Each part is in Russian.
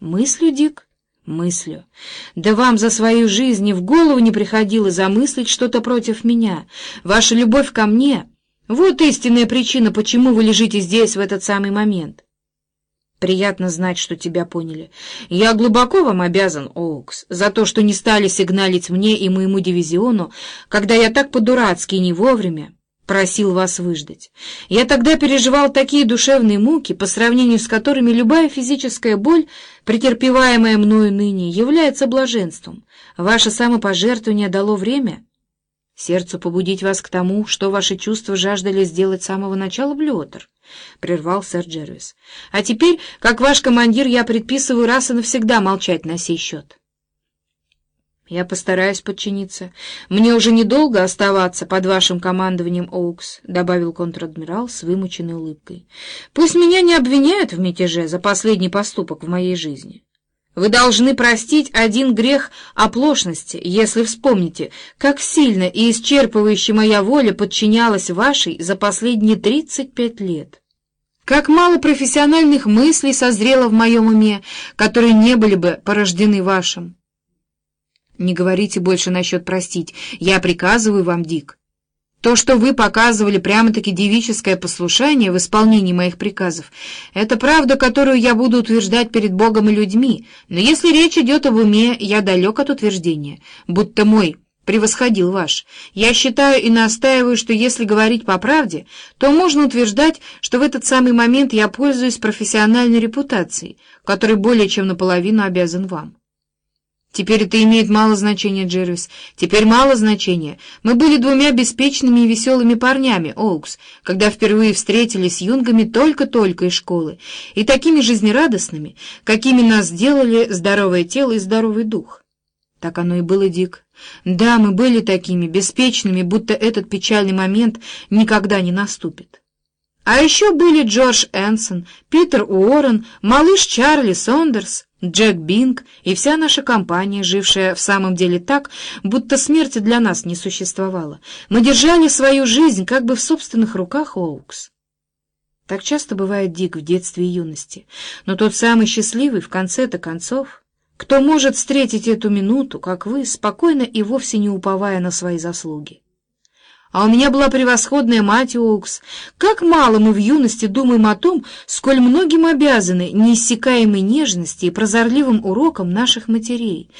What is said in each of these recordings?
Мыслю, Дик? Мыслю. Да вам за свою жизнь и в голову не приходило замыслить что-то против меня. Ваша любовь ко мне — вот истинная причина, почему вы лежите здесь в этот самый момент. Приятно знать, что тебя поняли. Я глубоко вам обязан, Оукс, за то, что не стали сигналить мне и моему дивизиону, когда я так по-дурацки не вовремя просил вас выждать. Я тогда переживал такие душевные муки, по сравнению с которыми любая физическая боль, претерпеваемая мною ныне, является блаженством. Ваше самопожертвование дало время сердцу побудить вас к тому, что ваши чувства жаждали сделать с самого начала, Блюотер. — прервал сэр Джервис. — А теперь, как ваш командир, я предписываю раз и навсегда молчать на сей счет. — Я постараюсь подчиниться. Мне уже недолго оставаться под вашим командованием, Оукс, — добавил контр-адмирал с вымученной улыбкой. — Пусть меня не обвиняют в мятеже за последний поступок в моей жизни. Вы должны простить один грех оплошности, если вспомните, как сильно и исчерпывающе моя воля подчинялась вашей за последние тридцать пять лет. Как мало профессиональных мыслей созрело в моем уме, которые не были бы порождены вашим. Не говорите больше насчет простить. Я приказываю вам, Дик. То, что вы показывали прямо-таки девическое послушание в исполнении моих приказов, это правда, которую я буду утверждать перед Богом и людьми, но если речь идет об уме, я далек от утверждения, будто мой превосходил ваш. Я считаю и настаиваю, что если говорить по правде, то можно утверждать, что в этот самый момент я пользуюсь профессиональной репутацией, которой более чем наполовину обязан вам. Теперь это имеет мало значения, Джервис. Теперь мало значения. Мы были двумя беспечными и веселыми парнями, Оукс, когда впервые встретились с юнгами только-только из школы, и такими жизнерадостными, какими нас сделали здоровое тело и здоровый дух. Так оно и было, Дик. Да, мы были такими беспечными, будто этот печальный момент никогда не наступит. А еще были Джордж Энсон, Питер Уоррен, малыш Чарли Сондерс, Джек Бинг и вся наша компания, жившая в самом деле так, будто смерти для нас не существовало. Мы держали свою жизнь как бы в собственных руках, Оукс. Так часто бывает Дик в детстве и юности, но тот самый счастливый в конце-то концов кто может встретить эту минуту, как вы, спокойно и вовсе не уповая на свои заслуги? А у меня была превосходная мать Оукс. Как мало мы в юности думаем о том, сколь многим обязаны неиссякаемой нежности и прозорливым урокам наших матерей.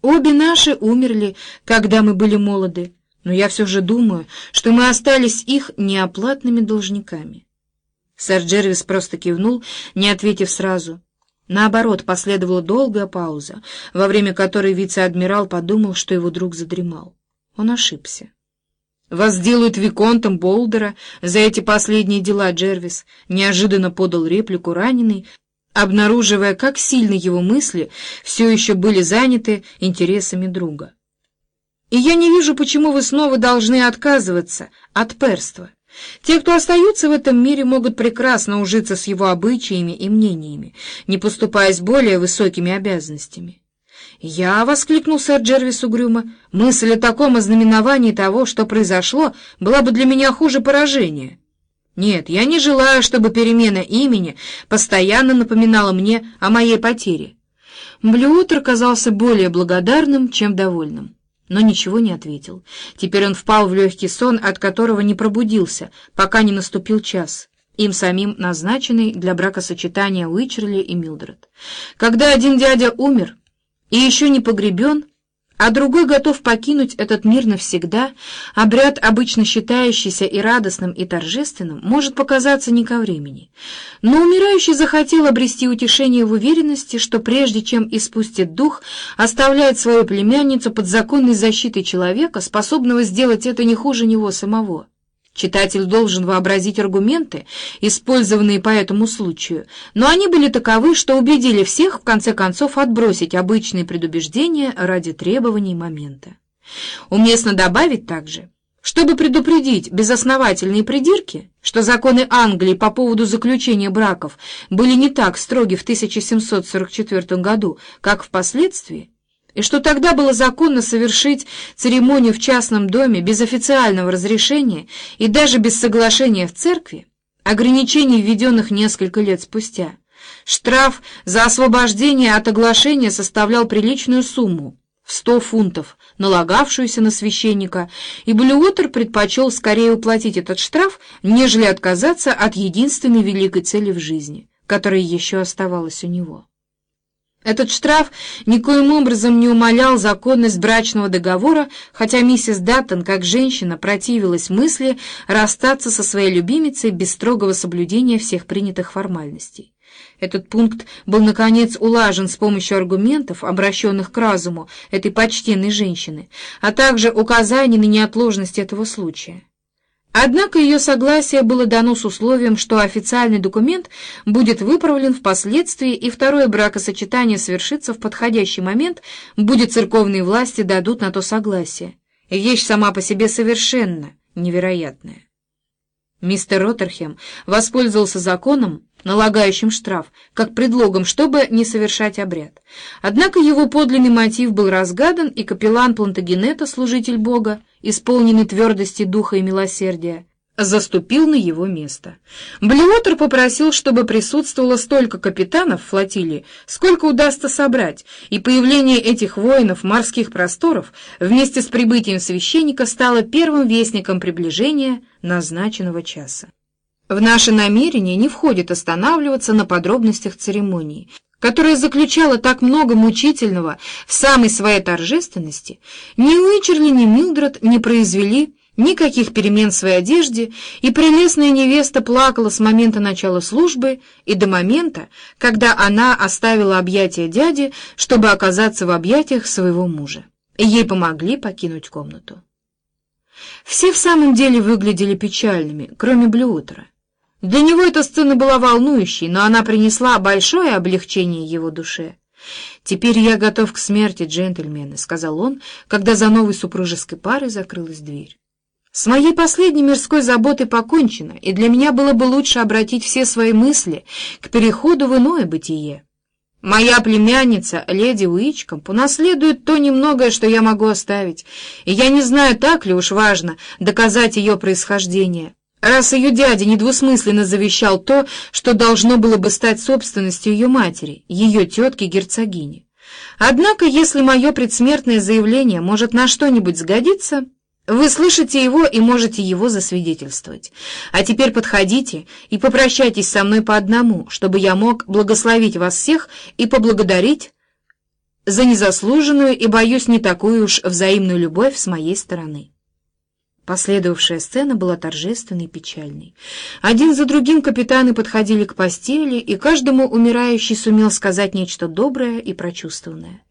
Обе наши умерли, когда мы были молоды, но я все же думаю, что мы остались их неоплатными должниками. Сэр Джервис просто кивнул, не ответив сразу — Наоборот, последовала долгая пауза, во время которой вице-адмирал подумал, что его друг задремал. Он ошибся. «Вас делают виконтом Болдера за эти последние дела, Джервис», — неожиданно подал реплику раненый, обнаруживая, как сильно его мысли все еще были заняты интересами друга. «И я не вижу, почему вы снова должны отказываться от перства. Те, кто остаются в этом мире, могут прекрасно ужиться с его обычаями и мнениями, не поступаясь более высокими обязанностями. «Я», — воскликнул сэр Джервис угрюмо, — «мысль о таком ознаменовании того, что произошло, была бы для меня хуже поражения». «Нет, я не желаю, чтобы перемена имени постоянно напоминала мне о моей потере». Блюотер казался более благодарным, чем довольным но ничего не ответил. Теперь он впал в легкий сон, от которого не пробудился, пока не наступил час, им самим назначенный для бракосочетания Уичерли и Милдред. Когда один дядя умер и еще не погребен, а другой готов покинуть этот мир навсегда, обряд, обычно считающийся и радостным, и торжественным, может показаться не ко времени. Но умирающий захотел обрести утешение в уверенности, что прежде чем испустит дух, оставляет свою племянницу под законной защитой человека, способного сделать это не хуже него самого. Читатель должен вообразить аргументы, использованные по этому случаю, но они были таковы, что убедили всех в конце концов отбросить обычные предубеждения ради требований момента. Уместно добавить также, чтобы предупредить безосновательные придирки, что законы Англии по поводу заключения браков были не так строги в 1744 году, как впоследствии, и что тогда было законно совершить церемонию в частном доме без официального разрешения и даже без соглашения в церкви, ограничений, введенных несколько лет спустя, Штраф за освобождение от оглашения составлял приличную сумму в сто фунтов, налагавшуюся на священника, и Блюотер предпочел скорее уплатить этот штраф, нежели отказаться от единственной великой цели в жизни, которая еще оставалась у него. Этот штраф никоим образом не умалял законность брачного договора, хотя миссис Даттон, как женщина, противилась мысли расстаться со своей любимицей без строгого соблюдения всех принятых формальностей. Этот пункт был, наконец, улажен с помощью аргументов, обращенных к разуму этой почтенной женщины, а также указаний на неотложность этого случая. Однако ее согласие было дано с условием, что официальный документ будет выправлен впоследствии, и второе бракосочетание свершится в подходящий момент, будет церковные власти дадут на то согласие. Вещь сама по себе совершенно невероятная. Мистер Роттерхем воспользовался законом, налагающим штраф, как предлогом, чтобы не совершать обряд. Однако его подлинный мотив был разгадан, и капеллан Плантагенета, служитель Бога, исполненный твердости духа и милосердия, заступил на его место. Блюотер попросил, чтобы присутствовало столько капитанов флотилии, сколько удастся собрать, и появление этих воинов морских просторов вместе с прибытием священника стало первым вестником приближения назначенного часа. В наше намерение не входит останавливаться на подробностях церемонии, которая заключала так много мучительного в самой своей торжественности, ни Уичерли, ни Милдред не произвели никаких перемен в своей одежде, и прелестная невеста плакала с момента начала службы и до момента, когда она оставила объятия дяди, чтобы оказаться в объятиях своего мужа. И ей помогли покинуть комнату. Все в самом деле выглядели печальными, кроме Блюотера. Для него эта сцена была волнующей, но она принесла большое облегчение его душе. «Теперь я готов к смерти, джентльмены», — сказал он, когда за новой супружеской парой закрылась дверь. «С моей последней мирской заботой покончено, и для меня было бы лучше обратить все свои мысли к переходу в иное бытие. Моя племянница, леди Уичкомп, унаследует то немногое, что я могу оставить, и я не знаю, так ли уж важно доказать ее происхождение» раз ее дядя недвусмысленно завещал то, что должно было бы стать собственностью ее матери, ее тетки-герцогини. Однако, если мое предсмертное заявление может на что-нибудь сгодиться, вы слышите его и можете его засвидетельствовать. А теперь подходите и попрощайтесь со мной по одному, чтобы я мог благословить вас всех и поблагодарить за незаслуженную и, боюсь, не такую уж взаимную любовь с моей стороны. Последовавшая сцена была торжественной и печальной. Один за другим капитаны подходили к постели, и каждому умирающий сумел сказать нечто доброе и прочувствованное.